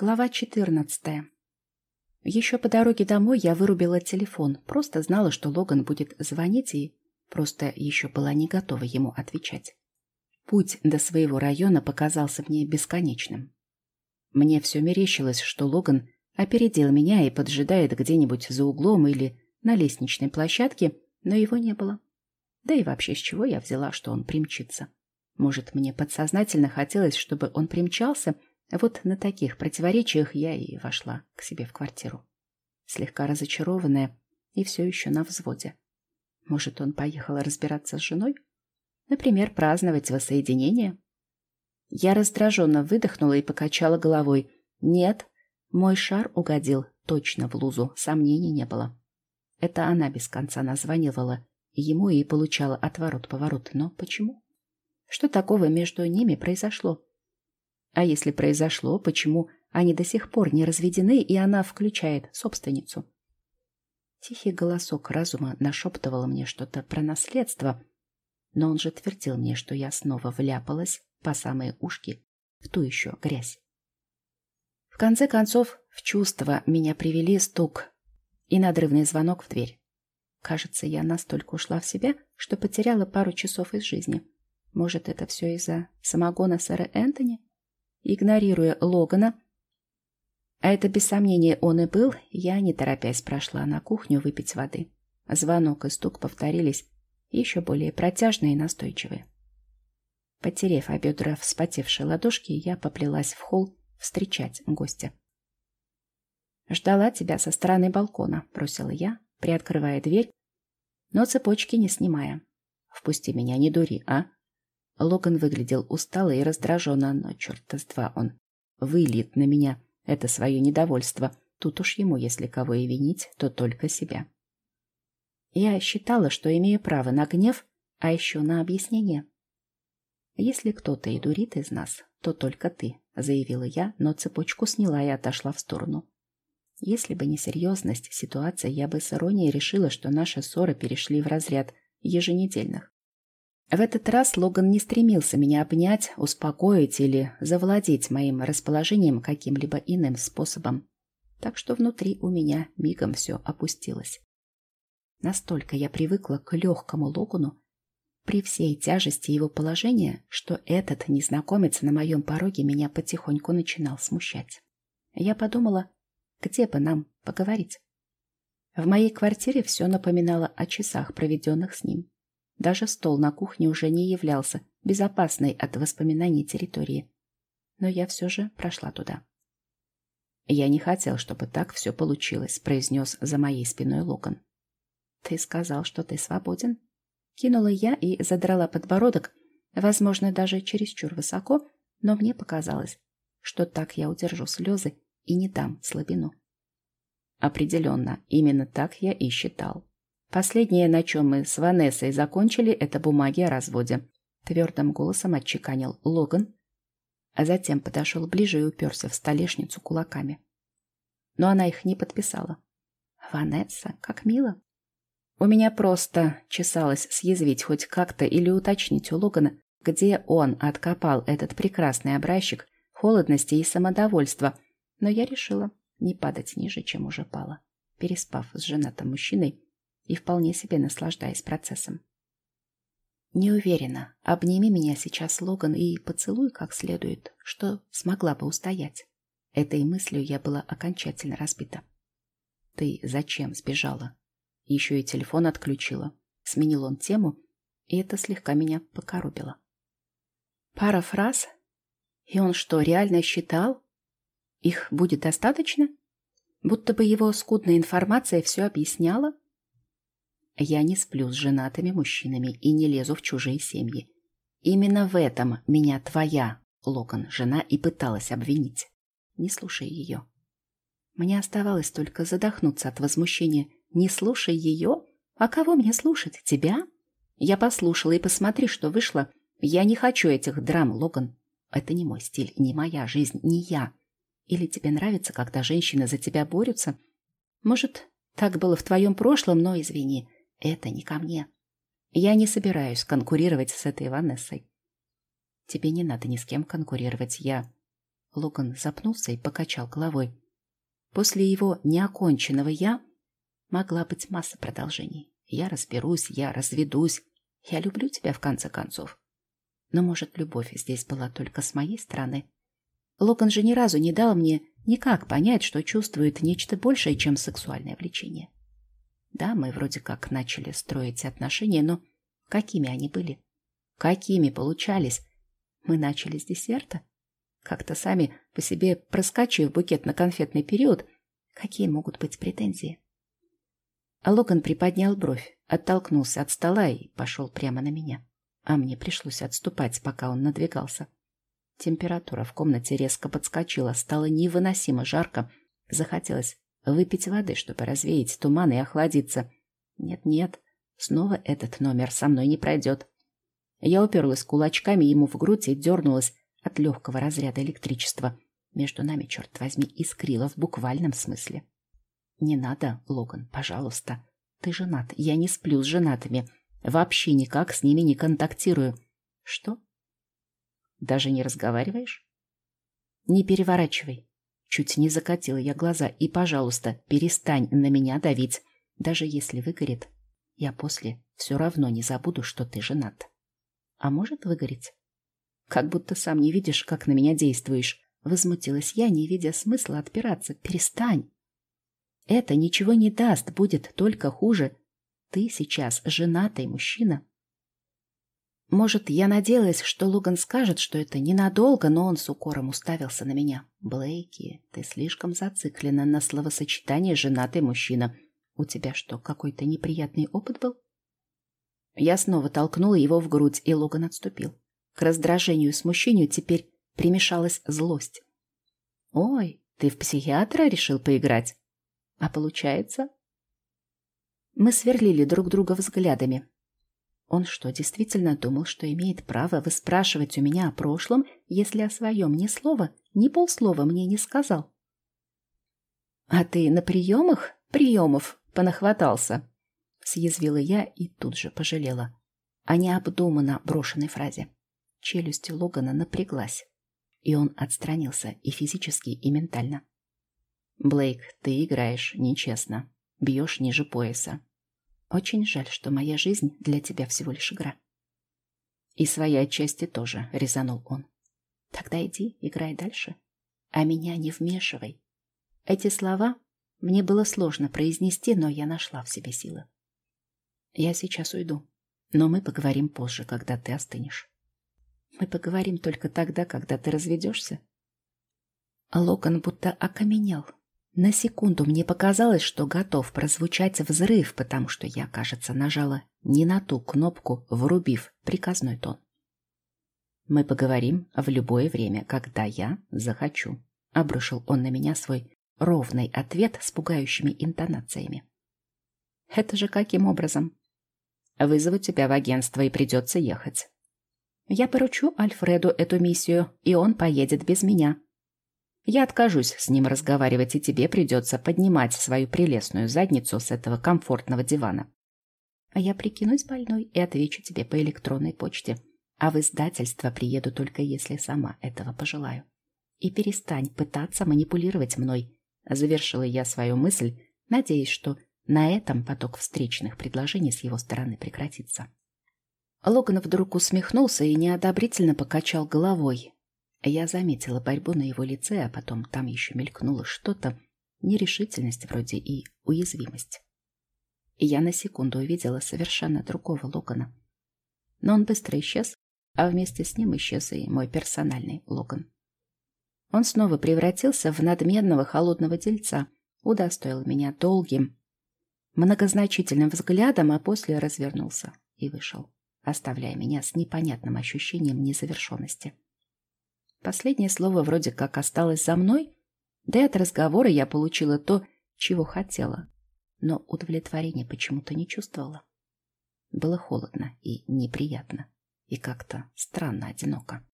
Глава 14. Еще по дороге домой я вырубила телефон. Просто знала, что Логан будет звонить, и просто еще была не готова ему отвечать. Путь до своего района показался мне бесконечным. Мне все мерещилось, что Логан опередил меня и поджидает где-нибудь за углом или на лестничной площадке, но его не было. Да и вообще, с чего я взяла, что он примчится? Может, мне подсознательно хотелось, чтобы он примчался — вот на таких противоречиях я и вошла к себе в квартиру. Слегка разочарованная и все еще на взводе. Может, он поехал разбираться с женой? Например, праздновать воссоединение? Я раздраженно выдохнула и покачала головой. Нет, мой шар угодил точно в лузу, сомнений не было. Это она без конца названивала ему и получала отворот-поворот. Но почему? Что такого между ними произошло? А если произошло, почему они до сих пор не разведены, и она включает собственницу? Тихий голосок разума нашептывал мне что-то про наследство, но он же твердил мне, что я снова вляпалась по самые ушки в ту еще грязь. В конце концов, в чувство меня привели стук и надрывный звонок в дверь. Кажется, я настолько ушла в себя, что потеряла пару часов из жизни. Может, это все из-за самогона сэра Энтони? Игнорируя Логана, а это без сомнения он и был, я, не торопясь, прошла на кухню выпить воды. Звонок и стук повторились, еще более протяжные и настойчивые. Потерев о бедра вспотевшие ладошки, я поплелась в холл встречать гостя. «Ждала тебя со стороны балкона», — бросила я, приоткрывая дверь, но цепочки не снимая. «Впусти меня, не дури, а?» Логан выглядел устало и раздраженно, но черта с два он выльет на меня это свое недовольство. Тут уж ему, если кого и винить, то только себя. Я считала, что имею право на гнев, а еще на объяснение. «Если кто-то и дурит из нас, то только ты», — заявила я, но цепочку сняла и отошла в сторону. Если бы не серьезность ситуации, я бы с иронией решила, что наши ссоры перешли в разряд еженедельных. В этот раз Логан не стремился меня обнять, успокоить или завладеть моим расположением каким-либо иным способом. Так что внутри у меня мигом все опустилось. Настолько я привыкла к легкому Логану при всей тяжести его положения, что этот незнакомец на моем пороге меня потихоньку начинал смущать. Я подумала, где бы нам поговорить. В моей квартире все напоминало о часах, проведенных с ним. Даже стол на кухне уже не являлся безопасной от воспоминаний территории. Но я все же прошла туда. «Я не хотел, чтобы так все получилось», — произнес за моей спиной Локон. «Ты сказал, что ты свободен?» Кинула я и задрала подбородок, возможно, даже чересчур высоко, но мне показалось, что так я удержу слезы и не дам слабину. Определенно, именно так я и считал. Последнее, на чем мы с Ванессой закончили, это бумаги о разводе. Твердым голосом отчеканил Логан, а затем подошел ближе и уперся в столешницу кулаками. Но она их не подписала. Ванесса, как мило. У меня просто чесалось съязвить хоть как-то или уточнить у Логана, где он откопал этот прекрасный образчик холодности и самодовольства, но я решила не падать ниже, чем уже пала, переспав с женатым мужчиной, и вполне себе наслаждаясь процессом. Не уверена, обними меня сейчас, Логан, и поцелуй как следует, что смогла бы устоять. Этой мыслью я была окончательно разбита. Ты зачем сбежала? Еще и телефон отключила. Сменил он тему, и это слегка меня покоробило. Пара фраз, и он что, реально считал? Их будет достаточно? Будто бы его скудная информация все объясняла? Я не сплю с женатыми мужчинами и не лезу в чужие семьи. Именно в этом меня твоя, Локон, жена и пыталась обвинить. Не слушай ее. Мне оставалось только задохнуться от возмущения. Не слушай ее? А кого мне слушать? Тебя? Я послушала и посмотри, что вышло. Я не хочу этих драм, Логан. Это не мой стиль, не моя жизнь, не я. Или тебе нравится, когда женщины за тебя борются? Может, так было в твоем прошлом, но извини. Это не ко мне. Я не собираюсь конкурировать с этой Ванессой. Тебе не надо ни с кем конкурировать. Я... Логан запнулся и покачал головой. После его неоконченного «я» могла быть масса продолжений. Я разберусь, я разведусь. Я люблю тебя, в конце концов. Но, может, любовь здесь была только с моей стороны? Логан же ни разу не дал мне никак понять, что чувствует нечто большее, чем сексуальное влечение. Да, мы вроде как начали строить отношения, но какими они были? Какими получались? Мы начали с десерта? Как-то сами по себе проскачивая букет на конфетный период, какие могут быть претензии? А Логан приподнял бровь, оттолкнулся от стола и пошел прямо на меня. А мне пришлось отступать, пока он надвигался. Температура в комнате резко подскочила, стало невыносимо жарко. Захотелось выпить воды, чтобы развеять туман и охладиться. Нет-нет, снова этот номер со мной не пройдет. Я уперлась кулачками ему в грудь и дернулась от легкого разряда электричества. Между нами, черт возьми, искрило в буквальном смысле. «Не надо, Логан, пожалуйста. Ты женат, я не сплю с женатыми. Вообще никак с ними не контактирую». «Что?» Даже не разговариваешь? Не переворачивай. Чуть не закатила я глаза. И, пожалуйста, перестань на меня давить. Даже если выгорит, я после все равно не забуду, что ты женат. А может выгореть? Как будто сам не видишь, как на меня действуешь. Возмутилась я, не видя смысла отпираться. Перестань. Это ничего не даст, будет только хуже. Ты сейчас женатый мужчина. Может, я надеялась, что Логан скажет, что это ненадолго, но он с укором уставился на меня. Блейки, ты слишком зациклена на словосочетании «женатый мужчина». У тебя что, какой-то неприятный опыт был? Я снова толкнула его в грудь, и Логан отступил. К раздражению и смущению теперь примешалась злость. «Ой, ты в психиатра решил поиграть? А получается?» Мы сверлили друг друга взглядами. Он что, действительно думал, что имеет право выспрашивать у меня о прошлом, если о своем ни слова, ни полслова мне не сказал? «А ты на приемах приемов понахватался?» Съязвила я и тут же пожалела о необдуманно брошенной фразе. Челюсть Логана напряглась, и он отстранился и физически, и ментально. «Блейк, ты играешь нечестно, бьешь ниже пояса. Очень жаль, что моя жизнь для тебя всего лишь игра. И своей отчасти тоже, резанул он. Тогда иди, играй дальше. А меня не вмешивай. Эти слова мне было сложно произнести, но я нашла в себе силы. Я сейчас уйду, но мы поговорим позже, когда ты остынешь. Мы поговорим только тогда, когда ты разведешься. Локон будто окаменел, на секунду мне показалось, что готов прозвучать взрыв, потому что я, кажется, нажала не на ту кнопку, врубив приказной тон. «Мы поговорим в любое время, когда я захочу», — обрушил он на меня свой ровный ответ с пугающими интонациями. «Это же каким образом?» «Вызову тебя в агентство и придется ехать». «Я поручу Альфреду эту миссию, и он поедет без меня», я откажусь с ним разговаривать, и тебе придется поднимать свою прелестную задницу с этого комфортного дивана. А я прикинусь больной и отвечу тебе по электронной почте. А в издательство приеду только если сама этого пожелаю. И перестань пытаться манипулировать мной. Завершила я свою мысль, надеясь, что на этом поток встречных предложений с его стороны прекратится. Логан вдруг усмехнулся и неодобрительно покачал головой, я заметила борьбу на его лице, а потом там еще мелькнуло что-то, нерешительность вроде и уязвимость. И я на секунду увидела совершенно другого Логана. Но он быстро исчез, а вместе с ним исчез и мой персональный Логан. Он снова превратился в надменного холодного дельца, удостоил меня долгим, многозначительным взглядом, а после развернулся и вышел, оставляя меня с непонятным ощущением незавершенности. Последнее слово вроде как осталось за мной, да и от разговора я получила то, чего хотела, но удовлетворения почему-то не чувствовала. Было холодно и неприятно, и как-то странно одиноко.